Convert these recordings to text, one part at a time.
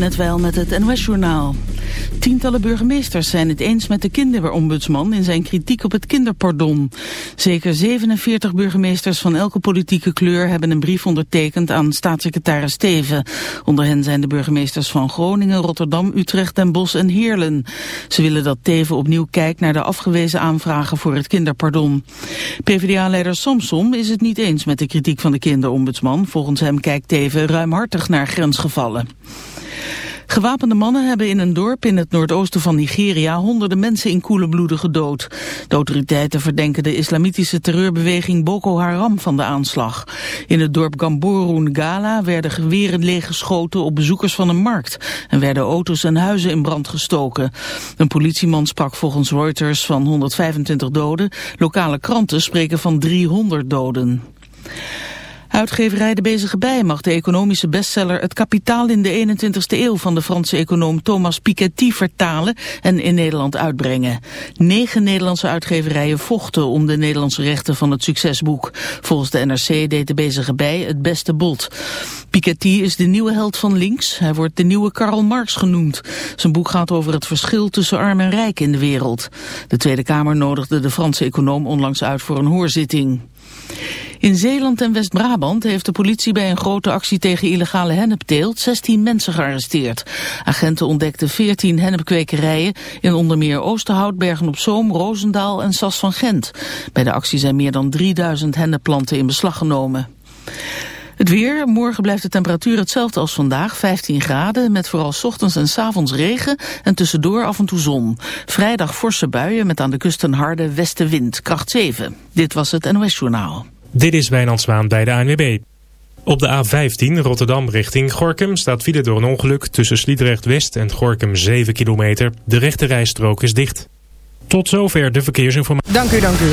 net wel met het NOS-journaal. Tientallen burgemeesters zijn het eens met de kinderombudsman in zijn kritiek op het kinderpardon. Zeker 47 burgemeesters van elke politieke kleur hebben een brief ondertekend aan staatssecretaris Steven. Onder hen zijn de burgemeesters van Groningen, Rotterdam, Utrecht, Den Bosch en Heerlen. Ze willen dat Teven opnieuw kijkt naar de afgewezen aanvragen voor het kinderpardon. PvdA-leider Samsom is het niet eens met de kritiek van de kinderombudsman. Volgens hem kijkt Teven ruimhartig naar grensgevallen. Gewapende mannen hebben in een dorp in het noordoosten van Nigeria honderden mensen in koele bloeden gedood. De autoriteiten verdenken de islamitische terreurbeweging Boko Haram van de aanslag. In het dorp Gamboru Ngala werden geweren leeggeschoten op bezoekers van een markt en werden auto's en huizen in brand gestoken. Een politieman sprak volgens Reuters van 125 doden. Lokale kranten spreken van 300 doden. Uitgeverij De Bezige Bij mag de economische bestseller Het Kapitaal in de 21ste eeuw van de Franse econoom Thomas Piketty vertalen en in Nederland uitbrengen. Negen Nederlandse uitgeverijen vochten om de Nederlandse rechten van het succesboek. Volgens de NRC deed De Bezige Bij het beste bod. Piketty is de nieuwe held van links. Hij wordt de nieuwe Karl Marx genoemd. Zijn boek gaat over het verschil tussen arm en rijk in de wereld. De Tweede Kamer nodigde de Franse econoom onlangs uit voor een hoorzitting. In Zeeland en West-Brabant heeft de politie bij een grote actie tegen illegale hennepteelt 16 mensen gearresteerd. Agenten ontdekten 14 hennepkwekerijen in onder meer Oosterhout, Bergen-op-Zoom, Roosendaal en Sas van Gent. Bij de actie zijn meer dan 3000 hennepplanten in beslag genomen. Het weer, morgen blijft de temperatuur hetzelfde als vandaag, 15 graden, met vooral ochtends en s avonds regen en tussendoor af en toe zon. Vrijdag forse buien met aan de kust een harde westenwind, kracht 7. Dit was het NOS Journaal. Dit is Wijnand Zwaan bij de ANWB. Op de A15 Rotterdam richting Gorkum staat file door een ongeluk tussen Sliedrecht West en Gorkum 7 kilometer. De rechte rijstrook is dicht. Tot zover de verkeersinformatie. Dank u, dank u.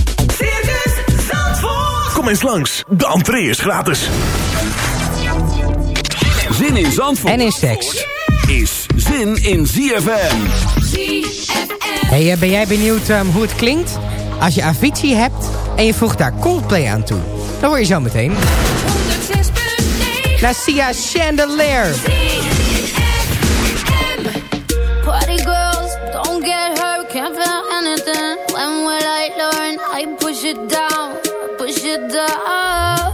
Kom eens langs, de entree is gratis. Zin in Zandvoort En in seks. is zin in ZFM. Hey, eh, ben jij benieuwd ehm, hoe het klinkt? Als je Avicii hebt en je voegt daar Coldplay aan toe. Dan hoor je zo meteen. 106.9 Na Sia Chandelier. Party girls, don't get hurt, can't feel anything. When will I learn? I push it down, it down.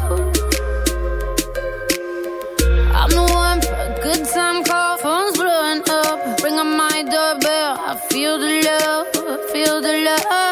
I'm the one for a good time call, phone's blowing up. Ring on my doorbell, I feel the love, I feel the love.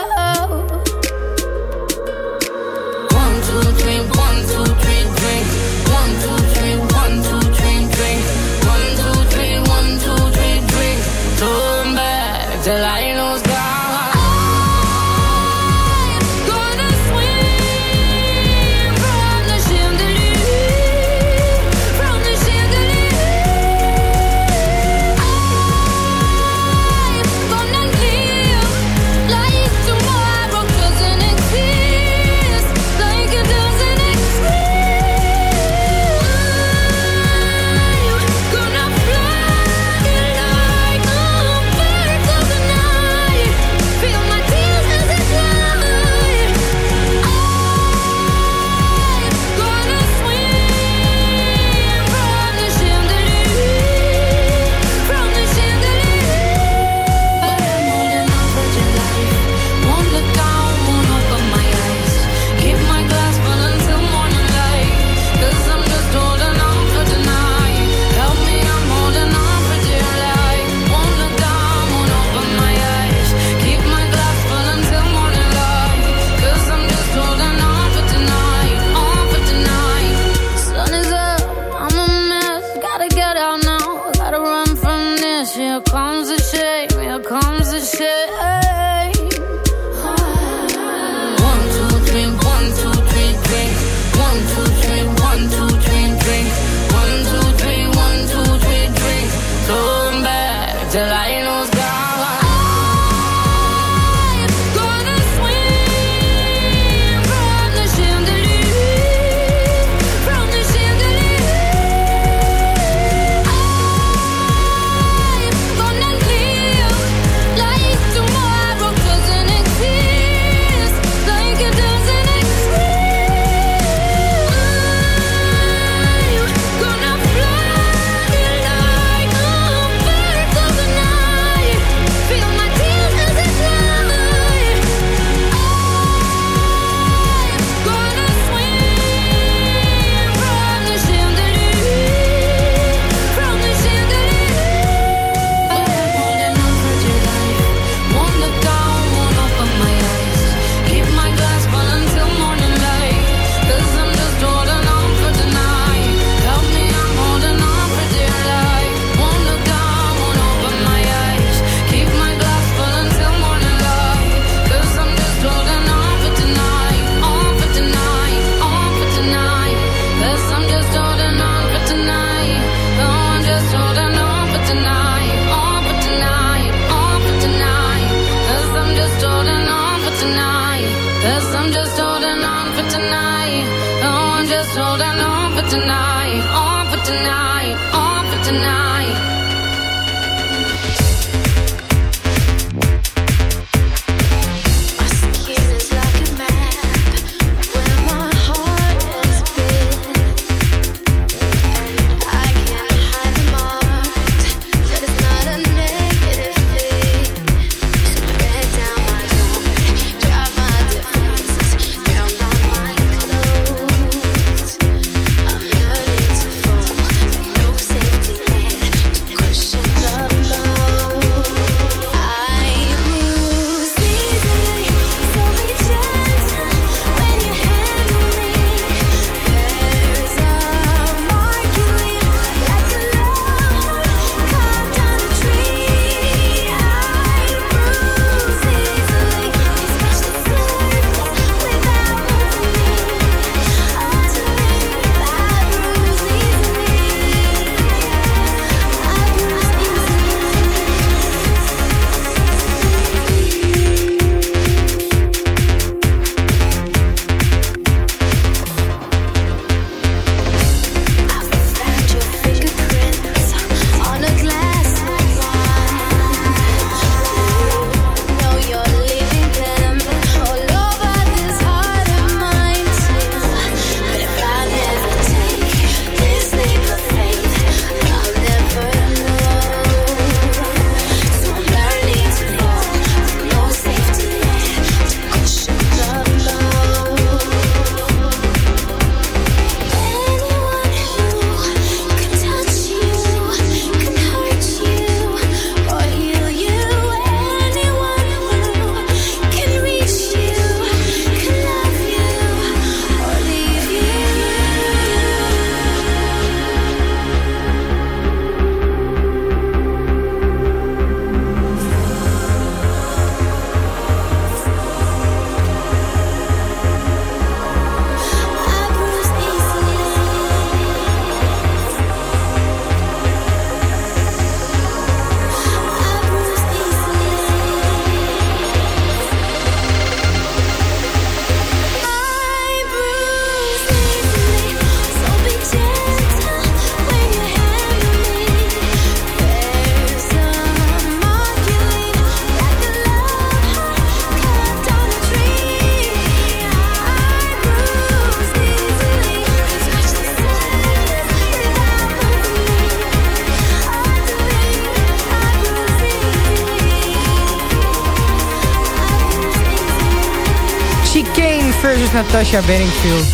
Natasha Bedingfield.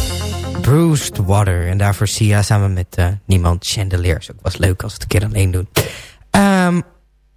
Bruised Water. En daarvoor Sia samen met uh, niemand Chandelier. Is ook was leuk als we het een keer alleen doen. Um,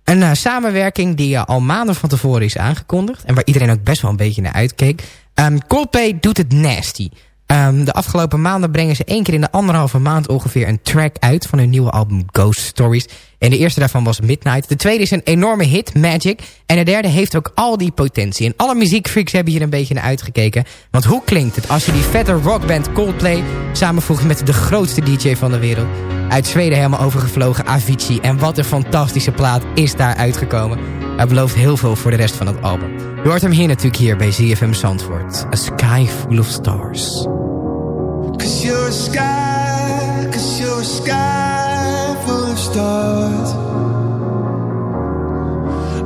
een uh, samenwerking die uh, al maanden van tevoren is aangekondigd. En waar iedereen ook best wel een beetje naar uitkeek. Um, Coldplay doet het nasty. Um, de afgelopen maanden brengen ze één keer in de anderhalve maand ongeveer een track uit van hun nieuwe album Ghost Stories. En de eerste daarvan was Midnight. De tweede is een enorme hit, Magic. En de derde heeft ook al die potentie. En alle muziekfreaks hebben hier een beetje naar uitgekeken. Want hoe klinkt het als je die vette rockband Coldplay samenvoegt met de grootste DJ van de wereld? Uit Zweden helemaal overgevlogen Avicii. En wat een fantastische plaat is daar uitgekomen. Hij belooft heel veel voor de rest van het album. Je hoort hem hier natuurlijk hier bij ZFM Zandvoort. A Sky Full of Stars. Cause you're a sky, cause you're a sky full of stars.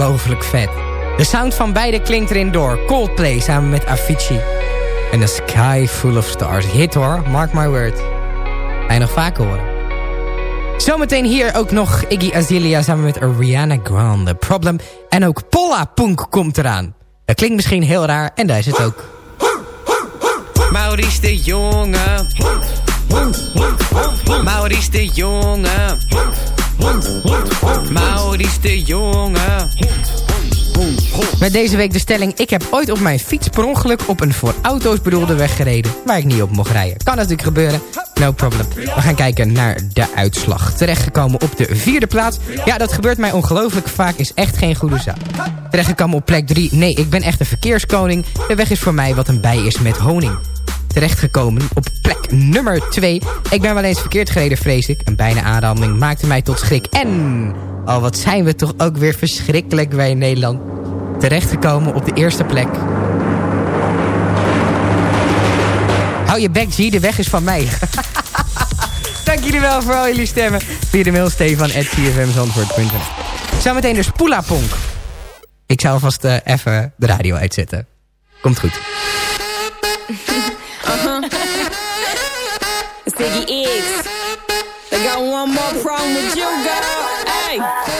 ongelooflijk vet. De sound van beide klinkt erin door. Coldplay samen met Avicii. En A Sky Full of Stars. Hit hoor, mark my word. Ga nog vaker horen. Zometeen hier ook nog Iggy Azalea samen met Ariana Grande. Problem. En ook Polla Punk komt eraan. Dat klinkt misschien heel raar en daar is het ook. Maurice de Jonge. Maurice de Jonge. Maurice de Jonge. Met deze week de stelling... Ik heb ooit op mijn fiets per ongeluk op een voor auto's bedoelde weg gereden... waar ik niet op mocht rijden. Kan natuurlijk gebeuren. No problem. We gaan kijken naar de uitslag. Terechtgekomen op de vierde plaats. Ja, dat gebeurt mij ongelooflijk vaak. Is echt geen goede zaak. Terechtgekomen op plek 3. Nee, ik ben echt een verkeerskoning. De weg is voor mij wat een bij is met honing. Terechtgekomen op plek nummer 2. Ik ben wel eens verkeerd gereden, vrees ik. Een bijna aanranding maakte mij tot schrik. En... Oh, wat zijn we toch ook weer verschrikkelijk bij Nederland. Terechtgekomen op de eerste plek. Hou je bek, zie, de weg is van mij. Dank jullie wel voor al jullie stemmen. Via de mail stefan.cfmzandvoort.nl Zometeen de Spoelaponk. Ik zou alvast eh, even de radio uitzetten. Komt goed. Got one more problem with you, girl. Hey.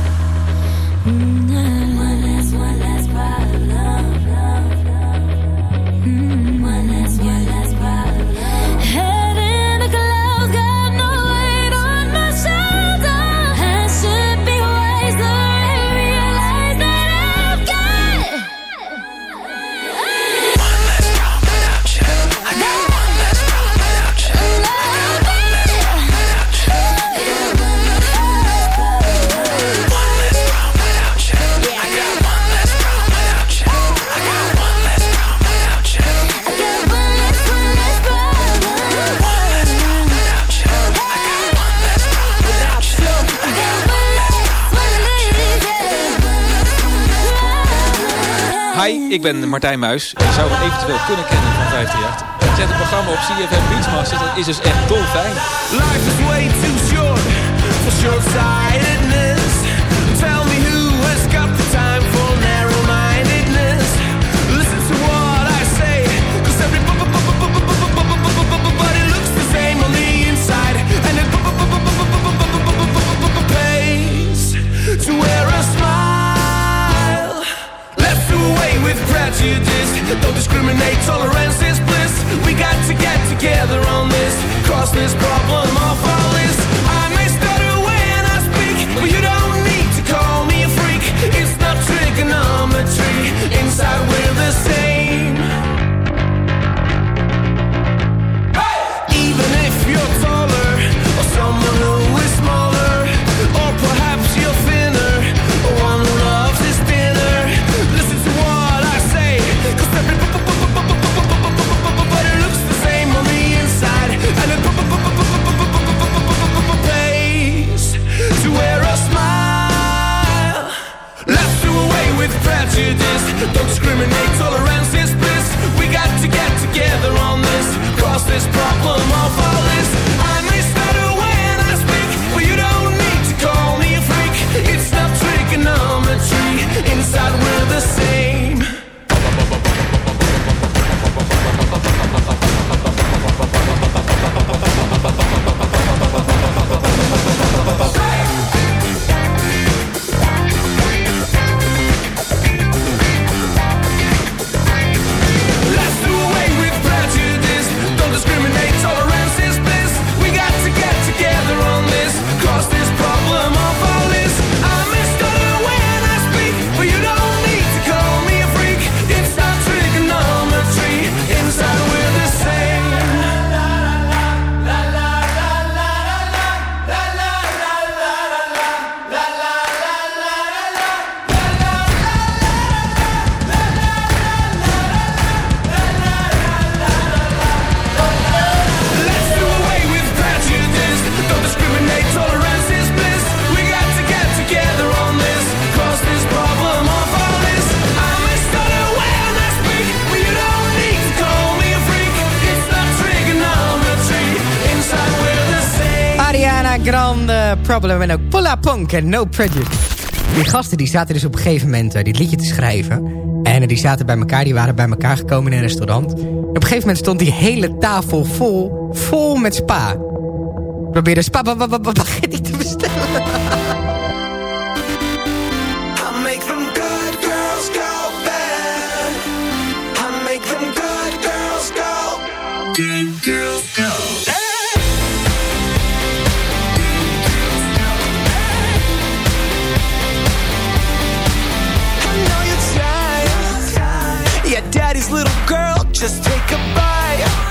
Ik ben Martijn Muis. Je zou me eventueel kunnen kennen van 538. Zet het programma op CFM Beachmasters. Dat is dus echt dolfijn. Life is way too short for short-sightedness. grande problem. En ook Pola Punk en No Prejudice. Die gasten die zaten dus op een gegeven moment eh, dit liedje te schrijven. En eh, die zaten bij elkaar, die waren bij elkaar gekomen in een restaurant. En op een gegeven moment stond die hele tafel vol, vol met spa. Probeerde spa, spa, spa, spa, te bestellen? just take a bite.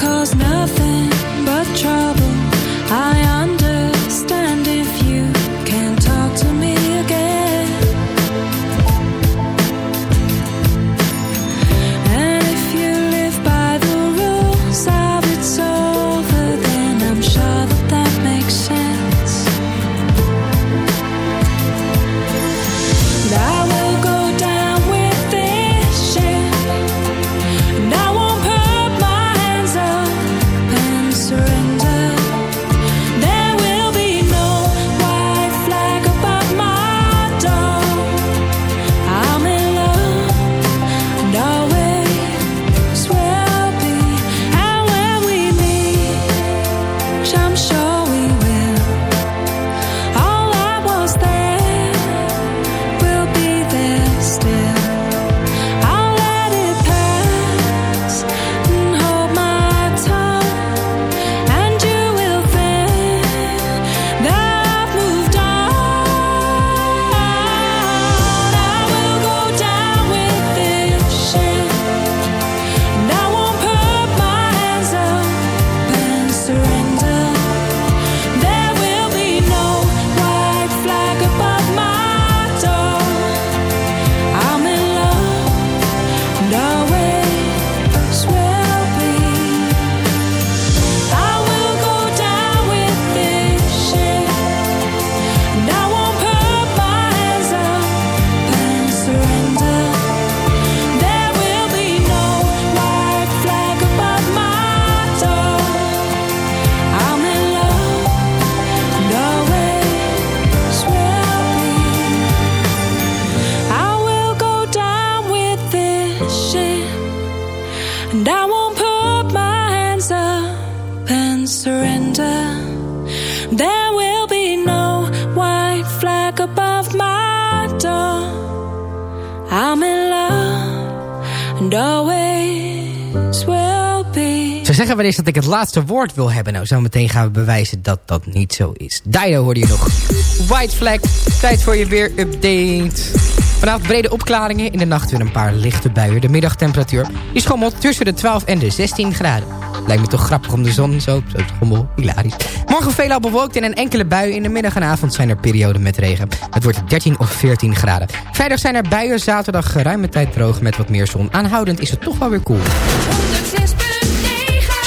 cause nothing but trouble. I zeggen eens dat ik het laatste woord wil hebben. Nou, zo meteen gaan we bewijzen dat dat niet zo is. Dido hoorde je nog. White Flag, tijd voor je weer update. Vanavond brede opklaringen, in de nacht weer een paar lichte buien. De middagtemperatuur die schommelt tussen de 12 en de 16 graden. Lijkt me toch grappig om de zon zo, zo schommel. Hilarisch. Morgen veelal bewolkt en een enkele bui. In de middag en avond zijn er perioden met regen. Het wordt 13 of 14 graden. Vrijdag zijn er buien, zaterdag geruime tijd droog met wat meer zon. Aanhoudend is het toch wel weer cool.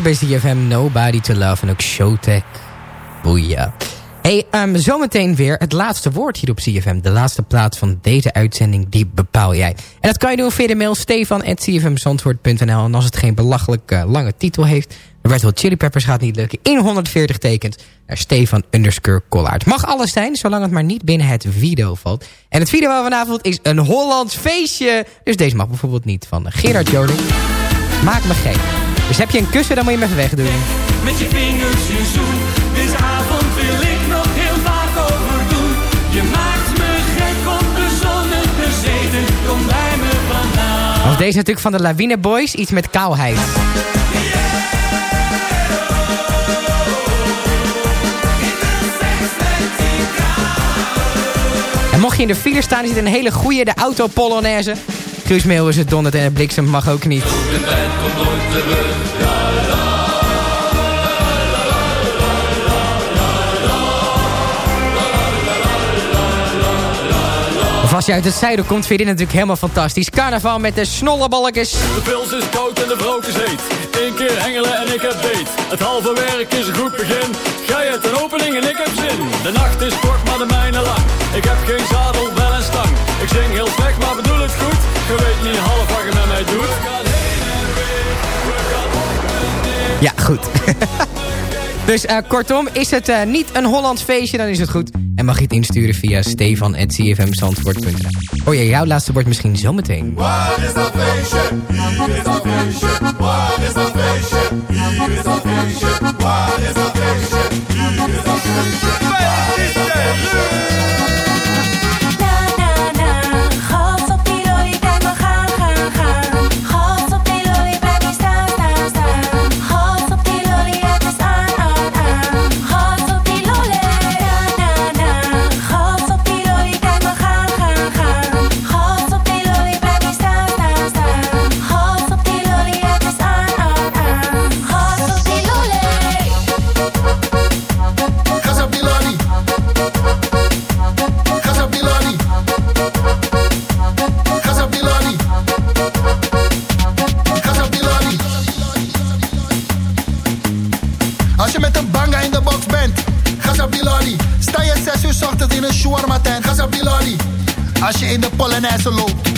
Hier bij CFM Nobody to Love en ook Showtech. Boeia. Hey, um, zometeen weer het laatste woord hier op CFM. De laatste plaats van deze uitzending, die bepaal jij. En dat kan je doen via de mail stefan.cfmzandvoort.nl. En als het geen belachelijk uh, lange titel heeft... Red Hot Chili Peppers gaat niet lukken. In 140 tekens naar Stefan underscore. Mag alles zijn, zolang het maar niet binnen het video valt. En het video van vanavond is een Hollands feestje. Dus deze mag bijvoorbeeld niet van Gerard Joling. Maak me gek. Dus heb je een kussen, dan moet je hem even wegdoen. Met je vingers je zoen. Deze avond wil ik nog heel vaak overdoen. Je maakt me gek op de zonnige zee. Dus kom bij me vandaan. Of deze natuurlijk van de Lawine Boys, iets met kaalheid. En mocht je in de file staan, is het een hele goede, de auto Polonaise. Guus is het donderd en het bliksem mag ook niet. Als je uit het zuiden komt, vind je dit natuurlijk helemaal fantastisch. Carnaval met de snolleballetjes. De pils is koud en de vrook is heet. Eén keer hengelen en ik heb beet. Het halve werk is een goed begin. Ga je ten opening en ik heb zin. De nacht is kort, maar de mijne lang. Ik heb geen zadel, wel een stang. Ik zing heel slecht, maar bedoel het goed. Je weet niet half wat je met mij doet. Ja, goed. dus uh, kortom, is het uh, niet een Hollands feestje, dan is het goed. En mag je het insturen via stefan.cfmzandvoort.nl Oh ja, jouw laatste wordt misschien zometeen. Wat is dat feestje? Hier is dat feestje. Wat is dat feestje? Hier is dat feestje. Wat is dat feestje? Hier is dat feestje. Wat is dat feestje?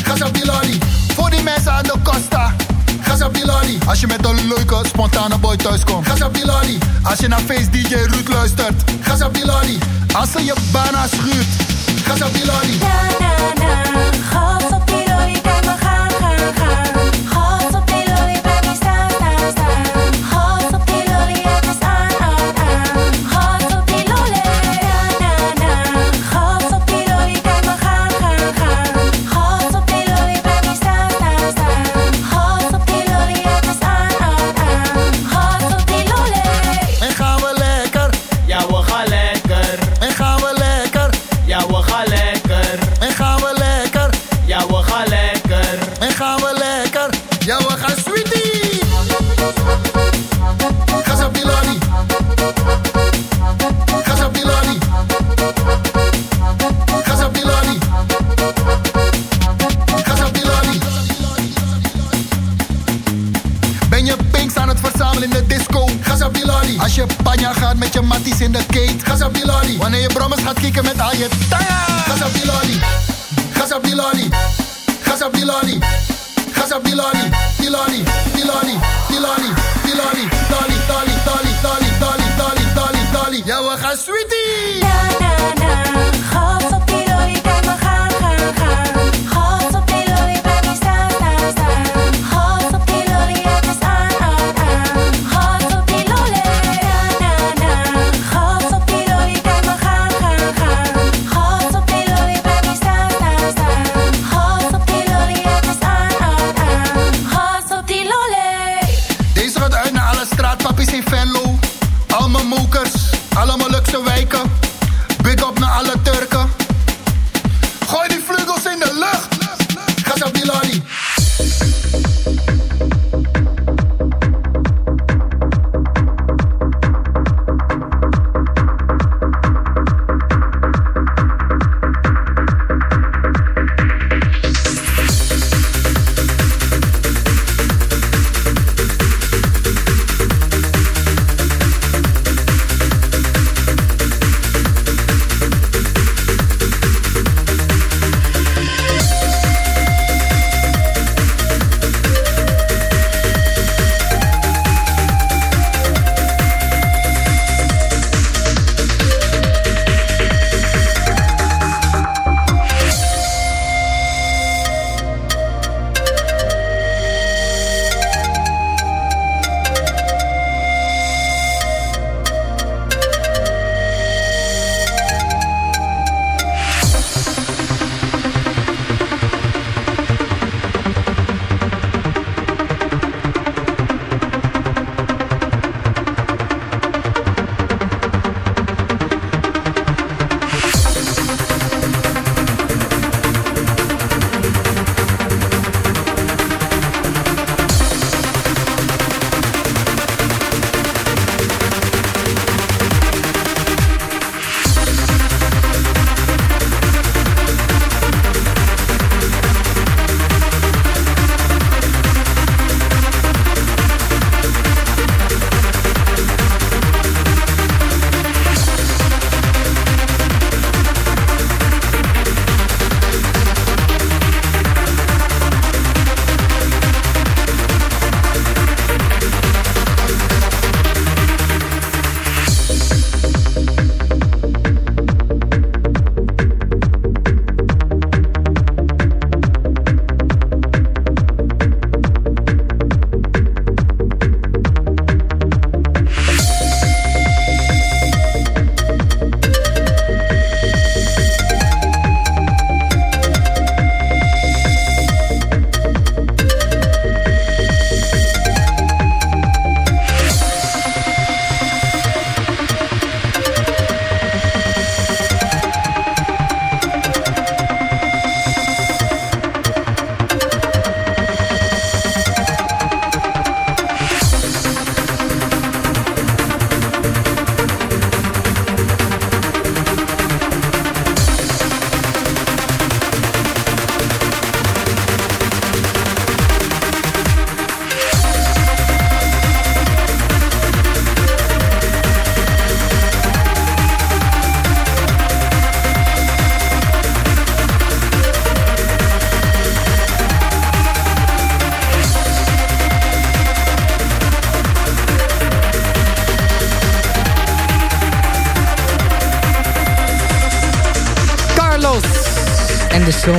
Gas op die lolly. Voor die mensen aan de Costa, op die lolly. Als je met een leuke, spontane boy op die lolly. Als je naar Face DJ Ruud luistert, gas op die lolly. Als ze je bana schuurt, op die lolly.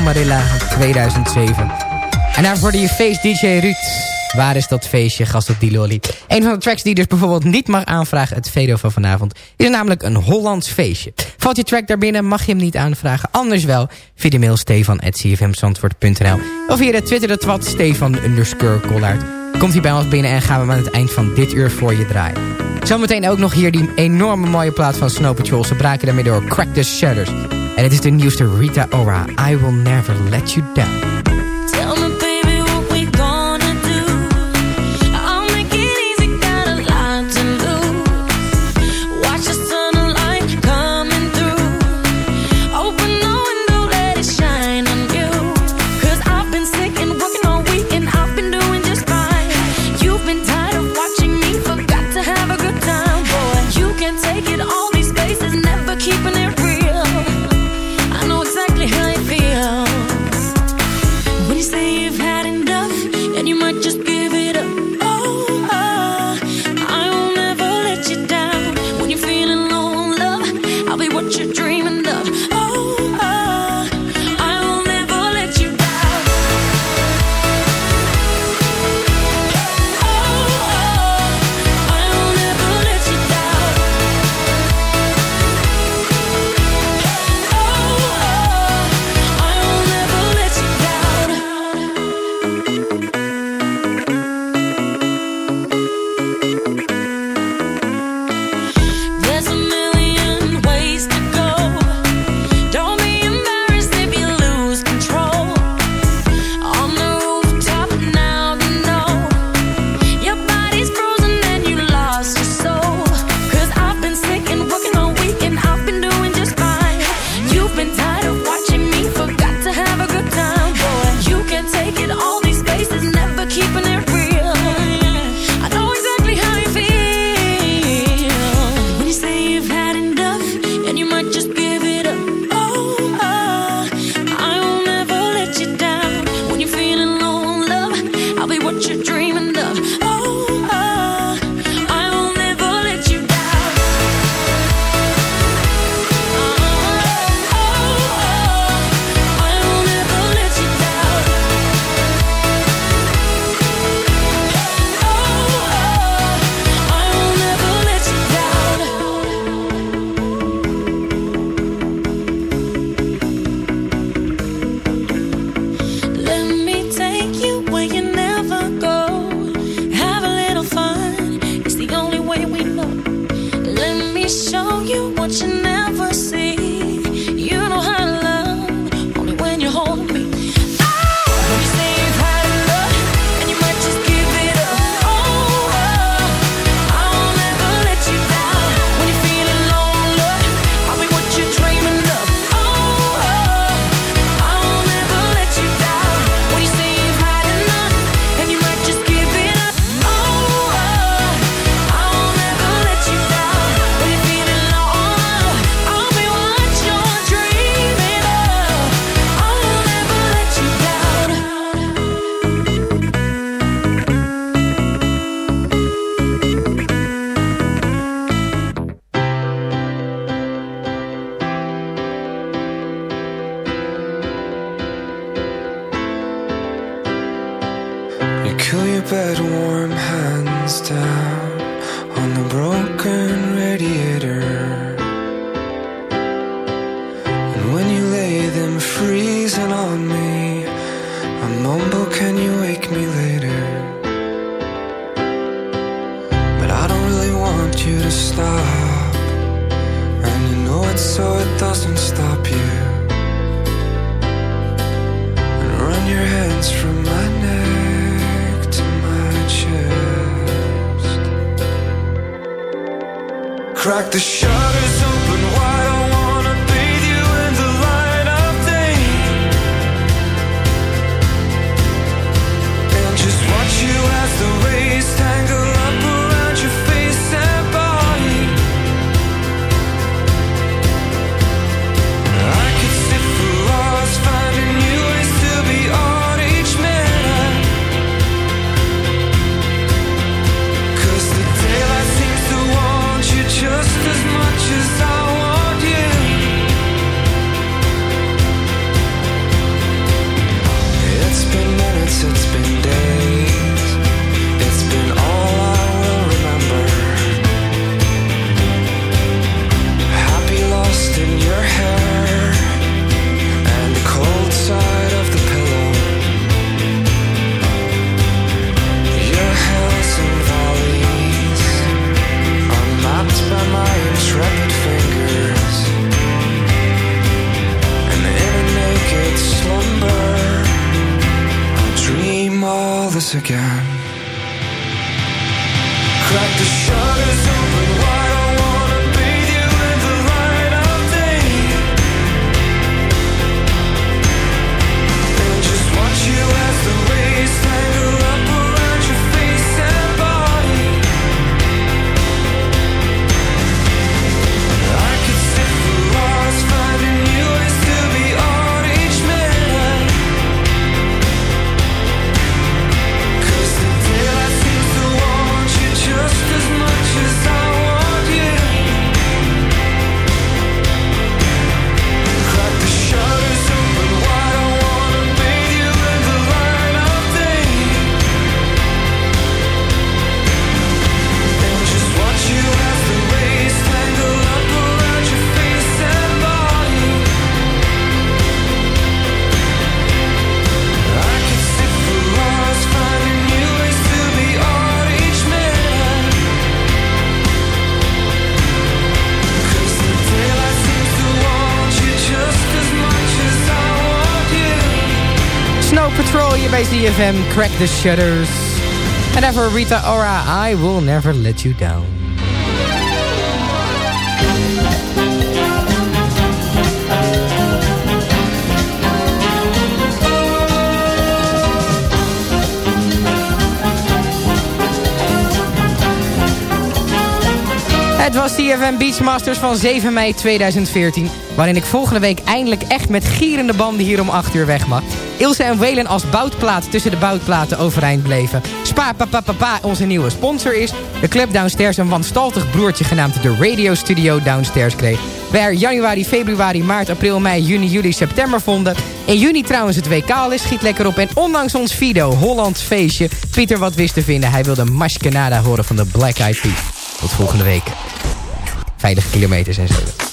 Marilla 2007. En daarvoor je feest DJ Ruud. Waar is dat feestje, gast op die lolly? Een van de tracks die dus bijvoorbeeld niet mag aanvragen... het Vedo van vanavond, is namelijk een Hollands feestje. Valt je track daarbinnen, mag je hem niet aanvragen. Anders wel, via de mail stefan.cfmzandvoort.nl Of via de Twitter, dat stefan underscore collard. Komt hij bij ons binnen en gaan we hem aan het eind van dit uur voor je draaien. Zometeen ook nog hier die enorme mooie plaat van Snow Patrol. Ze braken daarmee door Crack the Shatters. En het is de nieuwste Rita Ora, I Will Never Let You Down. crack the shutters open wide. Again. ZFM, Crack the Shutters. En daarvoor Rita Ora, I Will Never Let You Down. Het was CFM Beachmasters van 7 mei 2014... waarin ik volgende week eindelijk echt met gierende banden hier om 8 uur weg mag. Ilse en Welen als boutplaat tussen de boutplaten overeind bleven. Spa Papa Papa onze nieuwe sponsor is. De club downstairs een wanstaltig broertje genaamd de Radio Studio downstairs kreeg. Er januari, februari, maart, april, mei, juni, juli, september vonden. In juni trouwens het WK al is, schiet lekker op. En ondanks ons Fido, Hollands feestje, Pieter wat wist te vinden. Hij wilde Mashkenada horen van de Black Eyed Peas. Tot volgende week. Veilige kilometers en zo.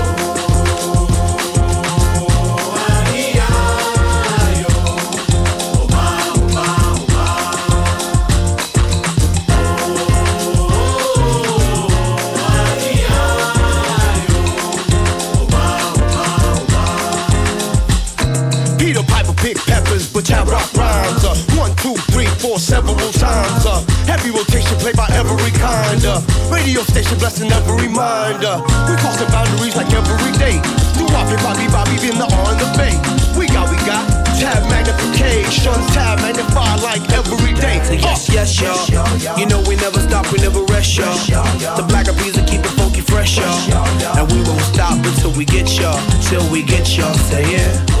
But I rock rhymes. Uh, one, two, three, four, several times. Uh, heavy rotation played by every kind. Uh, radio station blessing every reminder. We crossing boundaries like every day. Do Bobby, Bobby, Bobby, been the on the bay. We got, we got tab magnification, tab magnify like every day. So yes, yes, y'all. You know we never stop, we never rest, y'all. The black peas will keep it funky fresh, y'all. And we won't stop until we get y'all, till we get y'all. Say yeah.